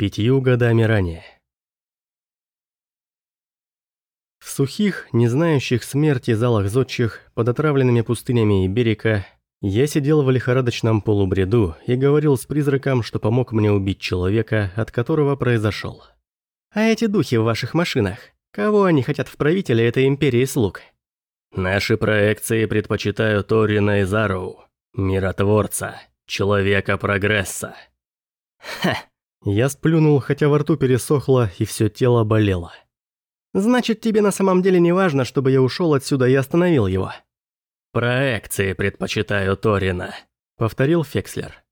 пятью годами ранее. В сухих, не знающих смерти залах зодчих, под отравленными пустынями Иберика, я сидел в лихорадочном полубреду и говорил с призраком, что помог мне убить человека, от которого произошел. «А эти духи в ваших машинах, кого они хотят в правителе этой империи слуг?» «Наши проекции предпочитают Орина и Зароу, миротворца, человека прогресса». «Ха!» Я сплюнул, хотя во рту пересохло и все тело болело. «Значит, тебе на самом деле не важно, чтобы я ушел отсюда и остановил его?» «Проекции предпочитаю Торина», — повторил Фекслер.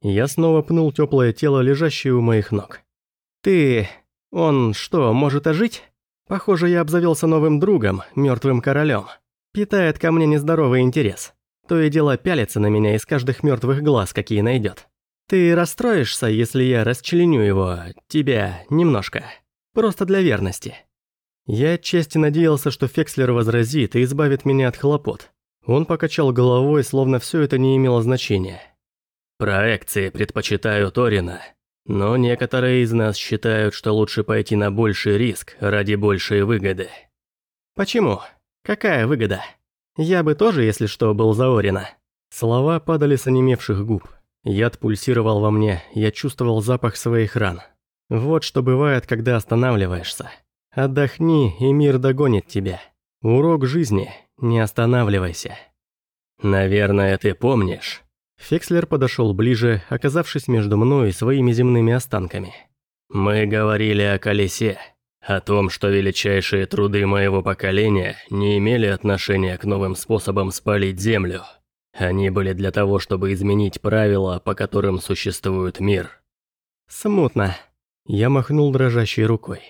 Я снова пнул теплое тело, лежащее у моих ног. «Ты... он что, может ожить? Похоже, я обзавелся новым другом, мертвым королем. Питает ко мне нездоровый интерес. То и дело пялится на меня из каждых мертвых глаз, какие найдет. Ты расстроишься, если я расчленю его, тебя, немножко. Просто для верности». Я отчасти надеялся, что Фекслер возразит и избавит меня от хлопот. Он покачал головой, словно все это не имело значения. «Проекции предпочитаю Торина, но некоторые из нас считают, что лучше пойти на больший риск ради большей выгоды». «Почему? Какая выгода? Я бы тоже, если что, был за Орина». Слова падали с онемевших губ. Яд пульсировал во мне, я чувствовал запах своих ран. Вот что бывает, когда останавливаешься. Отдохни, и мир догонит тебя. Урок жизни не останавливайся. Наверное, ты помнишь. Фекслер подошел ближе, оказавшись между мной и своими земными останками. Мы говорили о колесе, о том, что величайшие труды моего поколения не имели отношения к новым способам спалить землю. Они были для того, чтобы изменить правила, по которым существует мир. Смутно. Я махнул дрожащей рукой.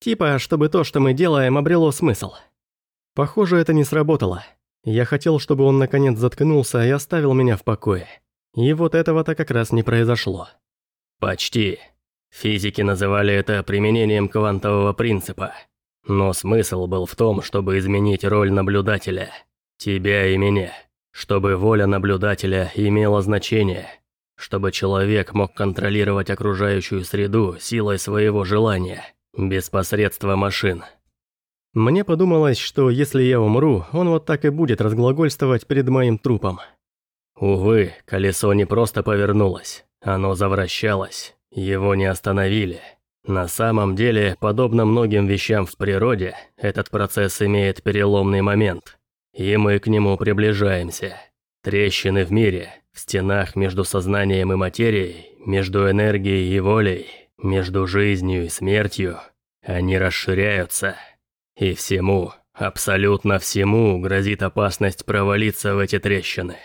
Типа, чтобы то, что мы делаем, обрело смысл. Похоже, это не сработало. Я хотел, чтобы он наконец заткнулся и оставил меня в покое. И вот этого-то как раз не произошло. Почти. Физики называли это применением квантового принципа. Но смысл был в том, чтобы изменить роль наблюдателя. Тебя и меня. Чтобы воля наблюдателя имела значение. Чтобы человек мог контролировать окружающую среду силой своего желания. Без посредства машин. Мне подумалось, что если я умру, он вот так и будет разглагольствовать перед моим трупом. Увы, колесо не просто повернулось, оно завращалось, его не остановили. На самом деле, подобно многим вещам в природе, этот процесс имеет переломный момент. И мы к нему приближаемся. Трещины в мире, в стенах между сознанием и материей, между энергией и волей, между жизнью и смертью, они расширяются – и всему, абсолютно всему грозит опасность провалиться в эти трещины.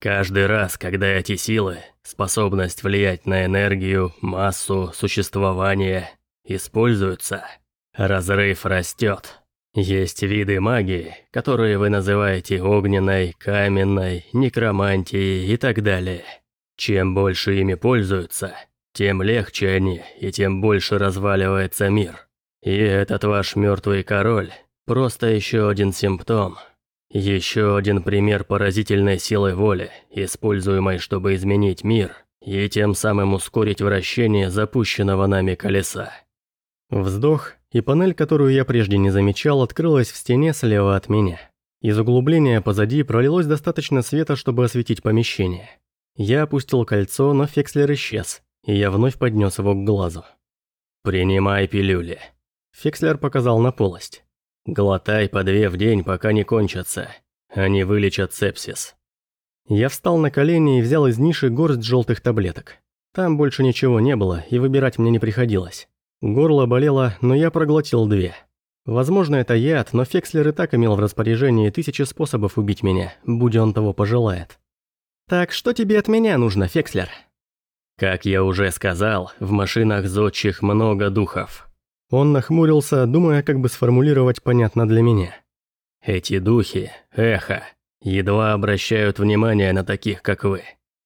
Каждый раз, когда эти силы, способность влиять на энергию, массу, существование, используются, разрыв растет. Есть виды магии, которые вы называете огненной, каменной, некромантией и так далее. Чем больше ими пользуются, тем легче они и тем больше разваливается мир. И этот ваш мертвый король – просто еще один симптом. Еще один пример поразительной силы воли, используемой, чтобы изменить мир и тем самым ускорить вращение запущенного нами колеса. Вздох, и панель, которую я прежде не замечал, открылась в стене слева от меня. Из углубления позади пролилось достаточно света, чтобы осветить помещение. Я опустил кольцо, но Фекслер исчез, и я вновь поднес его к глазу. «Принимай пилюли», Фикслер показал на полость. «Глотай по две в день, пока не кончатся. Они вылечат сепсис». Я встал на колени и взял из ниши горсть желтых таблеток. Там больше ничего не было, и выбирать мне не приходилось. Горло болело, но я проглотил две. Возможно, это яд, но Фекслер и так имел в распоряжении тысячи способов убить меня, будь он того пожелает. «Так что тебе от меня нужно, Фекслер?» «Как я уже сказал, в машинах зодчих много духов». Он нахмурился, думая, как бы сформулировать понятно для меня. «Эти духи, эхо, едва обращают внимание на таких, как вы.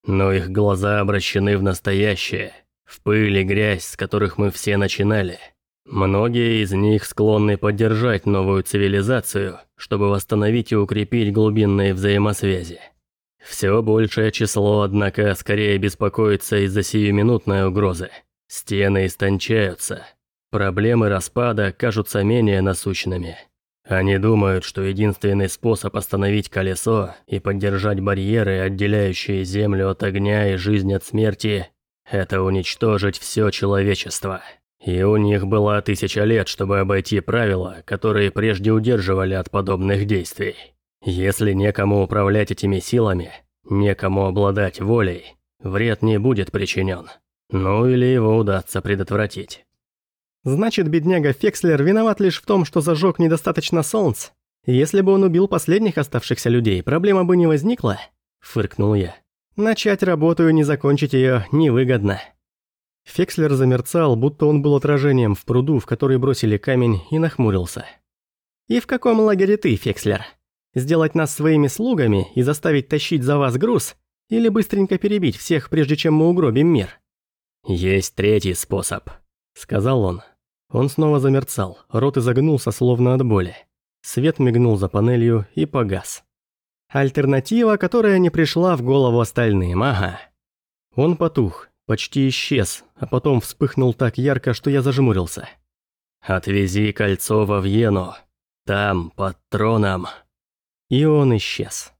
Но их глаза обращены в настоящее, в пыль и грязь, с которых мы все начинали. Многие из них склонны поддержать новую цивилизацию, чтобы восстановить и укрепить глубинные взаимосвязи. Все большее число, однако, скорее беспокоится из-за сиюминутной угрозы – Стены истончаются. Проблемы распада кажутся менее насущными. Они думают, что единственный способ остановить колесо и поддержать барьеры, отделяющие Землю от огня и жизнь от смерти, это уничтожить все человечество. И у них была тысяча лет, чтобы обойти правила, которые прежде удерживали от подобных действий. Если некому управлять этими силами, некому обладать волей, вред не будет причинен. Ну или его удастся предотвратить. Значит, бедняга Фекслер виноват лишь в том, что зажег недостаточно солнц. Если бы он убил последних оставшихся людей, проблема бы не возникла, фыркнул я. Начать работу и не закончить ее невыгодно. Фекслер замерцал, будто он был отражением в пруду, в который бросили камень, и нахмурился. «И в каком лагере ты, Фекслер? Сделать нас своими слугами и заставить тащить за вас груз? Или быстренько перебить всех, прежде чем мы угробим мир?» «Есть третий способ», — сказал он. Он снова замерцал, рот изогнулся словно от боли. Свет мигнул за панелью и погас. Альтернатива, которая не пришла в голову остальным, ага. Он потух, почти исчез, а потом вспыхнул так ярко, что я зажмурился. «Отвези кольцо во Вьену. Там, под троном». И он исчез.